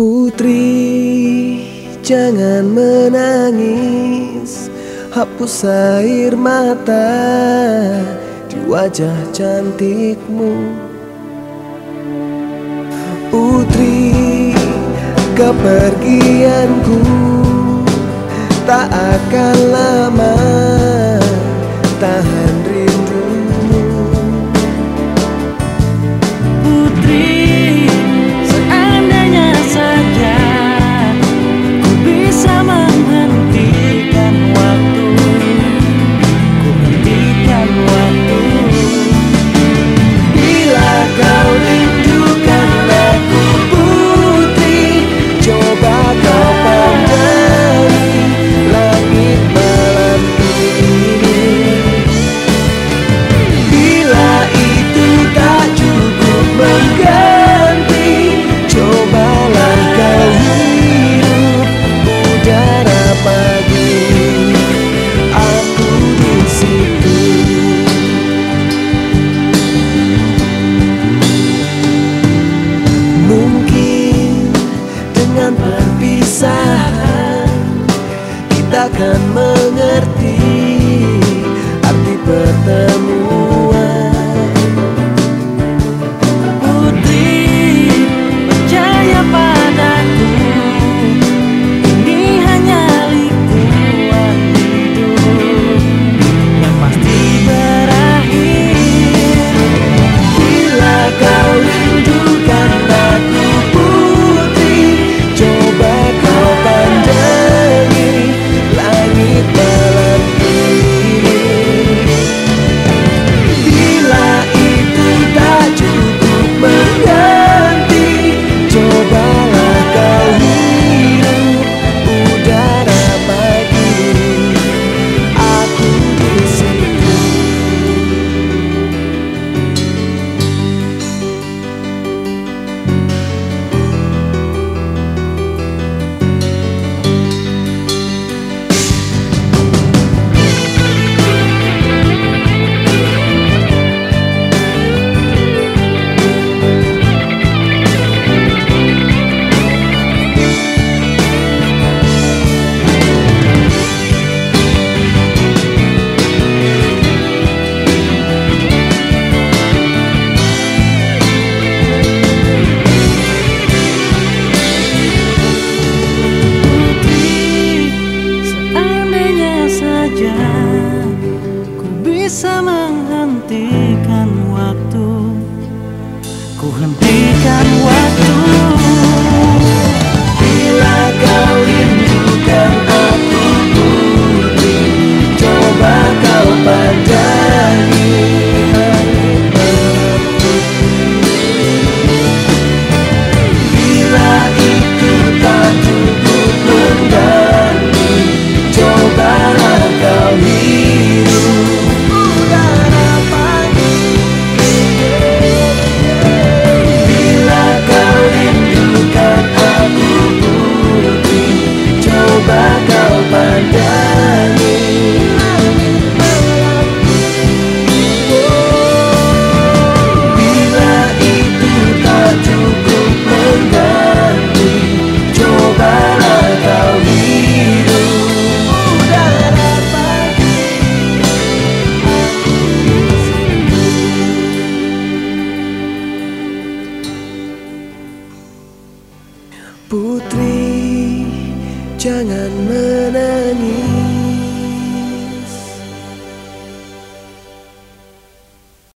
Putri, jangan menangis. Hapus air mata di wajah cantikmu. Putri, kepergianku Tak akan lama. Tahan akan mengerti. bisa menghentikan waktu. Ku hentikan Jangan menangis.